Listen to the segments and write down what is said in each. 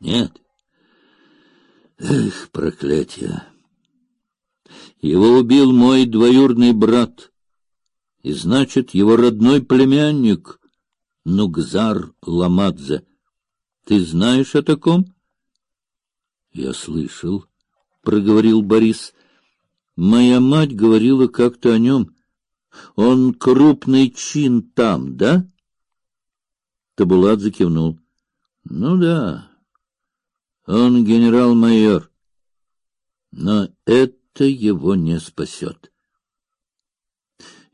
Нет. Эх, проклятие! Его убил мой двоюродный брат, и значит, его родной племянник Нугзар Ламадзе. Ты знаешь о таком? Я слышал, проговорил Борис. Моя мать говорила как-то о нем. Он крупный чин там, да? Табулат закивнул. Ну да. Он генерал-майор. Но это его не спасет.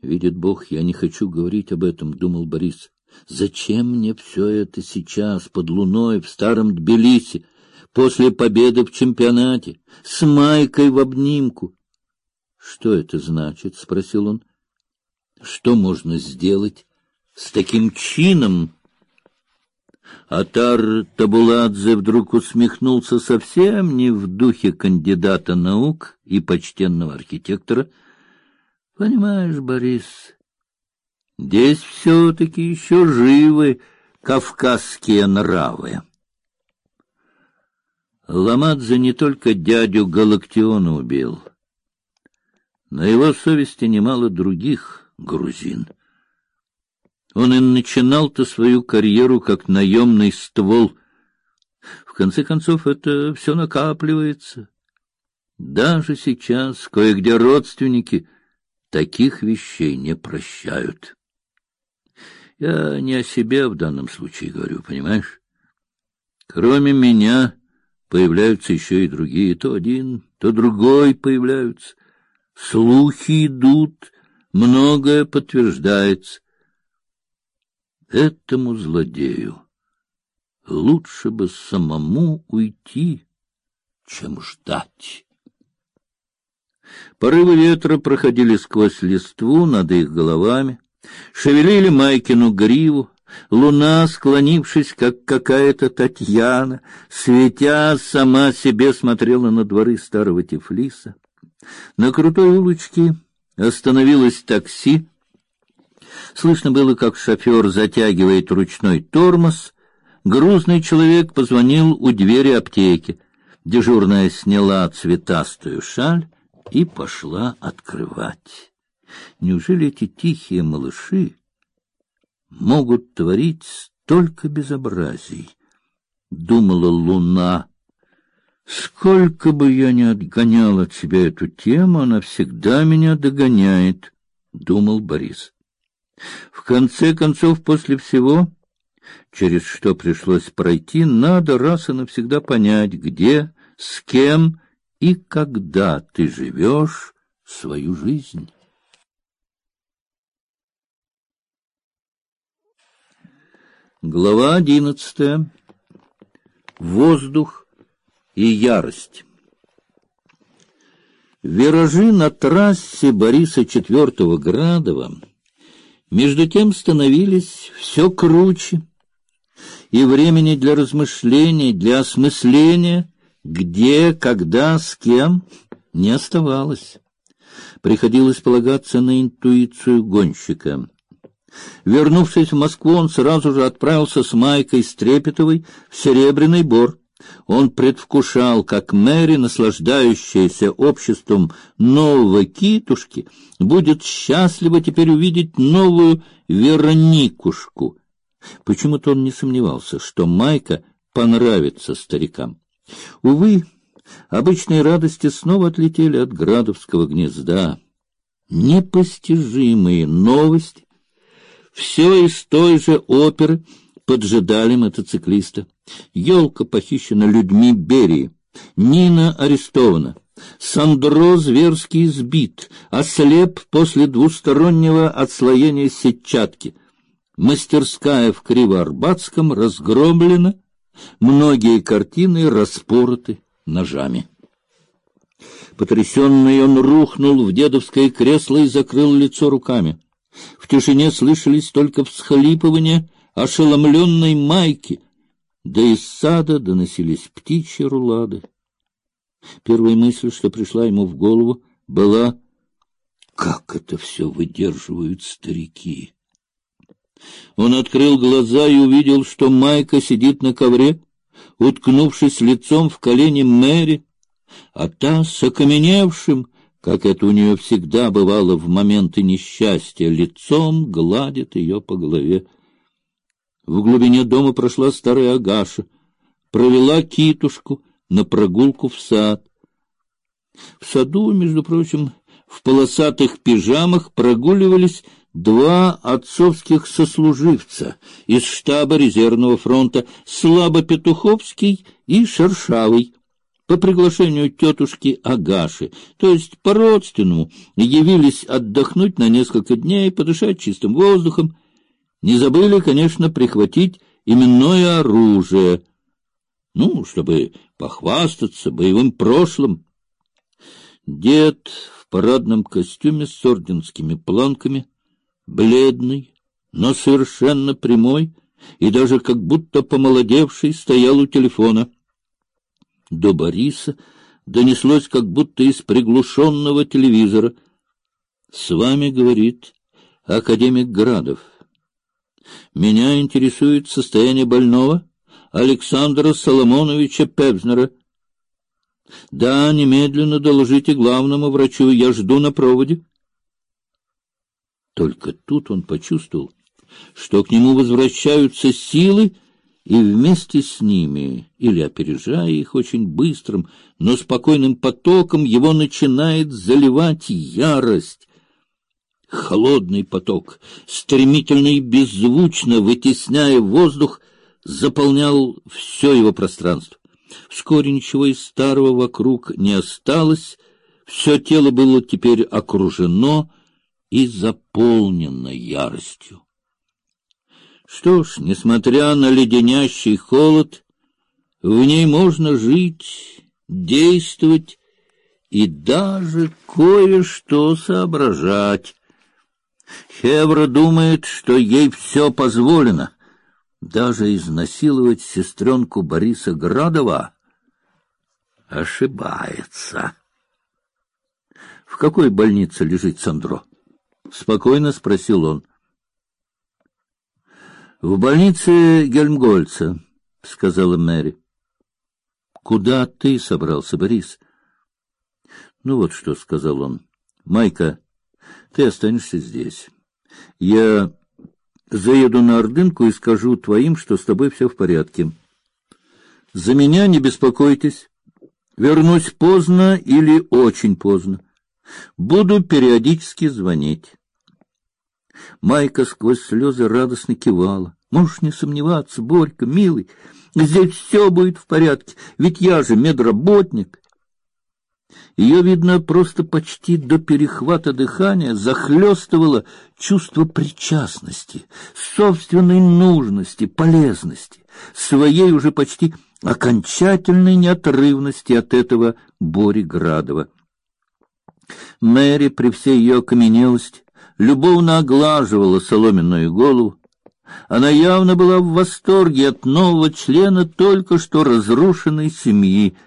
Видит Бог, я не хочу говорить об этом, думал Борис. Зачем мне все это сейчас под луной в старом Тбилиси, после победы в чемпионате, с майкой в обнимку? Что это значит? спросил он. Что можно сделать с таким чином? Атар Табуладзе вдруг усмехнулся совсем не в духе кандидата наук и почтенного архитектора. Понимаешь, Борис, здесь все-таки еще живы кавказские нравы. Ламадзе не только дядю Галактиона убил, на его совести немало других грузин. Он и начинал-то свою карьеру как наемный ствол. В конце концов, это все накапливается. Даже сейчас кое-где родственники таких вещей не прощают. Я не о себе в данном случае говорю, понимаешь? Кроме меня появляются еще и другие, то один, то другой появляются. Слухи идут, многое подтверждается. Этому злодею лучше бы самому уйти, чем ждать. Порывы ветра проходили сквозь листву над их головами, шевелили Майкину гриву, Луна, склонившись, как какая-то Татьяна, светя сама себе смотрела на дворы старого Тифлиса. На крутой улочке остановилось такси. Слышно было, как шофер затягивает ручной тормоз. Грузный человек позвонил у двери аптеки. Дежурная сняла цветастую шаль и пошла открывать. Неужели эти тихие малыши могут творить столько безобразий? Думала Луна Сколько бы я ни отгонял от себя эту тему, она всегда меня догоняет, думал Борис. В конце концов, после всего, через что пришлось пройти, надо раз и навсегда понять, где, с кем и когда ты живешь свою жизнь. Глава одиннадцатая. Воздух и ярость. Виражи на трассе Бориса IV Градова между тем становились все круче, и времени для размышлений, для осмысления, где, когда, с кем, не оставалось. Приходилось полагаться на интуицию гонщика. Вернувшись в Москву, он сразу же отправился с Майкой Стрепетовой в Серебряный Бор. Он предвкушал, как Мэри, наслаждающаяся обществом нового китушки, будет счастлива теперь увидеть новую Вероникушку. Почему-то он не сомневался, что Майка понравится старикам. Увы, обычные радости снова отлетели от Градовского гнезда. Непостижимые новости. Все из той же оперы поджидали мотоциклиста. Елка похищена людьми Берии. Нина арестована. Сандро зверски избит, ослеп после двустороннего отслоения сетчатки. Мастерская в Кривоарбатском разгромлена, многие картины распороты ножами. Потрясенный он рухнул в дедовское кресло и закрыл лицо руками. В тишине слышались только всхлипывания ошеломленной майки, да из сада доносились птичьи рулады. Первая мысль, что пришла ему в голову, была: как это все выдерживают старики? Он открыл глаза и увидел, что Майка сидит на ковре, уткнувшись лицом в колени Мэри, а та с окаменевшим, как это у нее всегда бывало в моменты несчастья, лицом гладит ее по голове. В глубине дома прошла старая Агаша, провела китушку на прогулку в сад. В саду, между прочим, в полосатых пижамах прогуливались два отцовских сослуживца из штаба резервного фронта Слабо Петуховский и Шершавый по приглашению тетушки Агаши, то есть по-родственному, явились отдохнуть на несколько дней, подышать чистым воздухом. Не забыли, конечно, прихватить именное оружие, ну, чтобы похвастаться боевым прошлым. Дед в парадном костюме с орденскими планками, бледный, но совершенно прямой и даже как будто помолодевший, стоял у телефона. До Бориса донеслось как будто из приглушенного телевизора. — С вами, — говорит академик Градов. — Меня интересует состояние больного Александра Соломоновича Певзнера. — Да, немедленно доложите главному врачу, я жду на проводе. Только тут он почувствовал, что к нему возвращаются силы, и вместе с ними, или опережая их очень быстрым, но спокойным потоком, его начинает заливать ярость. Холодный поток, стремительно и беззвучно вытесняя воздух, заполнял все его пространство. Вскоре ничего из старого вокруг не осталось, все тело было теперь окружено и заполнено яростью. Что ж, несмотря на леденящий холод, в ней можно жить, действовать и даже кое-что соображать. Хевра думает, что ей все позволено, даже изнасиловать сестренку Бориса Градова. Ошибается. В какой больнице лежит Сандро? спокойно спросил он. В больнице Гельмгольца, сказала Мэри. Куда ты собрался, Борис? Ну вот что, сказал он. Майка, ты останешься здесь. Я заеду на Ордынку и скажу твоим, что с тобой все в порядке. За меня не беспокойтесь. Вернусь поздно или очень поздно. Буду периодически звонить. Майка сквозь слезы радостно кивала. Можешь не сомневаться, Борька, милый, здесь все будет в порядке, ведь я же медработник. Ее, видно, просто почти до перехвата дыхания захлестывало чувство причастности, собственной нужности, полезности, своей уже почти окончательной неотрывности от этого Бори Градова. Мэри при всей ее окаменелости любовно оглаживала соломенную голову. Она явно была в восторге от нового члена только что разрушенной семьи —